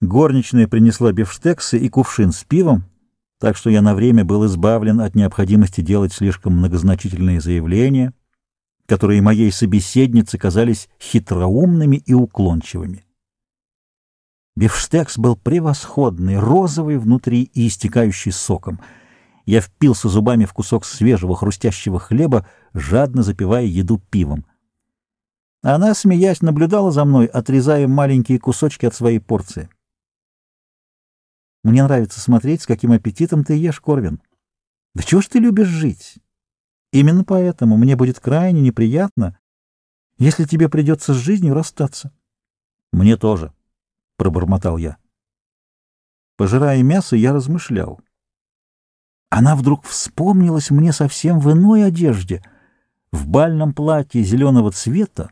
Горничная принесла бифштексы и кувшин с пивом, так что я на время был избавлен от необходимости делать слишком многозначительные заявления, которые моей собеседнице казались хитроумными и уклончивыми. Бифштекс был превосходный, розовый внутри и истекающий соком. Я впился зубами в кусок свежего хрустящего хлеба, жадно запивая еду пивом. Она, смеясь, наблюдала за мной, отрезая маленькие кусочки от своей порции. Мне нравится смотреть, с каким аппетитом ты ешь, Корвин. Да чего ж ты любишь жить? Именно поэтому мне будет крайне неприятно, если тебе придется с жизнью расстаться. Мне тоже, — пробормотал я. Пожирая мясо, я размышлял. Она вдруг вспомнилась мне совсем в иной одежде, в бальном платье зеленого цвета,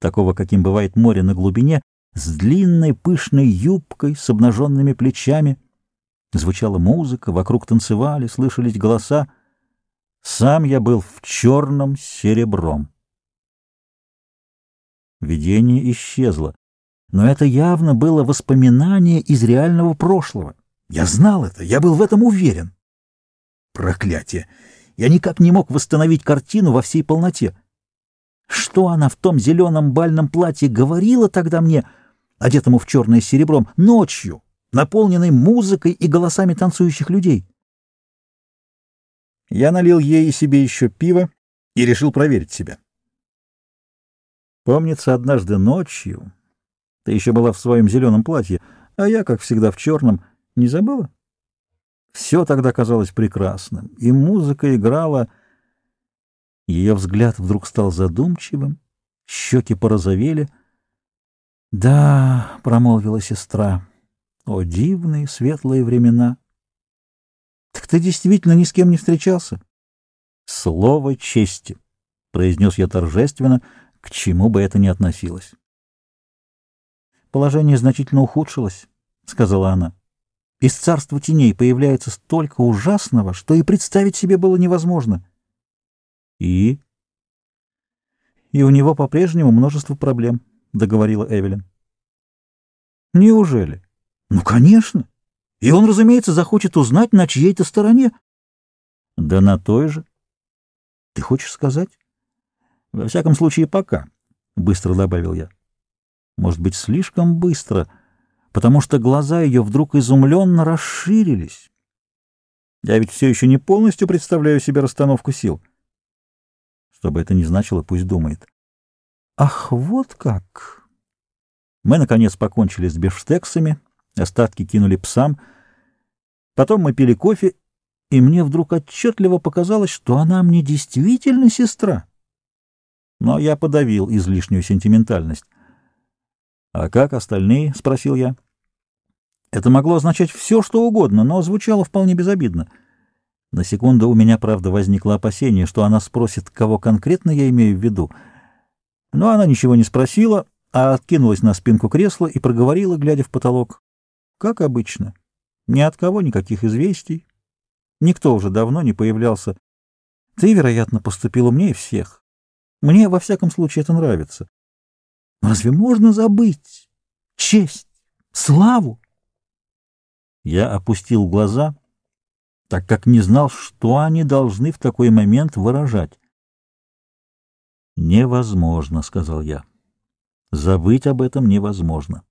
такого, каким бывает море на глубине, с длинной пышной юбкой, с обнаженными плечами. Звучала музыка, вокруг танцевали, слышались голоса. Сам я был в черном серебром. Видение исчезло, но это явно было воспоминание из реального прошлого. Я знал это, я был в этом уверен. Проклятие! Я никак не мог восстановить картину во всей полноте. Что она в том зеленом бальном платье говорила тогда мне — одетому в черное с серебром, ночью, наполненной музыкой и голосами танцующих людей. Я налил ей и себе еще пиво и решил проверить себя. Помнится, однажды ночью ты еще была в своем зеленом платье, а я, как всегда, в черном. Не забыла? Все тогда казалось прекрасным, и музыка играла. Ее взгляд вдруг стал задумчивым, щеки порозовели — «Да», — промолвила сестра, — «о, дивные светлые времена!» «Так ты действительно ни с кем не встречался?» «Слово чести», — произнес я торжественно, к чему бы это ни относилось. «Положение значительно ухудшилось», — сказала она. «Из царства теней появляется столько ужасного, что и представить себе было невозможно». «И?» «И у него по-прежнему множество проблем». — договорила Эвелин. «Неужели?» «Ну, конечно. И он, разумеется, захочет узнать, на чьей-то стороне». «Да на той же». «Ты хочешь сказать?» «Во всяком случае, пока», — быстро добавил я. «Может быть, слишком быстро, потому что глаза ее вдруг изумленно расширились. Я ведь все еще не полностью представляю себе расстановку сил». Что бы это ни значило, пусть думает. Ах, вот как! Мы, наконец, покончили с бифштексами, остатки кинули псам. Потом мы пили кофе, и мне вдруг отчетливо показалось, что она мне действительно сестра. Но я подавил излишнюю сентиментальность. «А как остальные?» — спросил я. Это могло означать все, что угодно, но звучало вполне безобидно. На секунду у меня, правда, возникло опасение, что она спросит, кого конкретно я имею в виду — но она ничего не спросила, а откинулась на спинку кресла и проговорила, глядя в потолок. Как обычно. Ни от кого никаких известий. Никто уже давно не появлялся. Ты, вероятно, поступил умнее всех. Мне, во всяком случае, это нравится. Разве можно забыть честь, славу? Я опустил глаза, так как не знал, что они должны в такой момент выражать. «Невозможно», — сказал я. «Забыть об этом невозможно».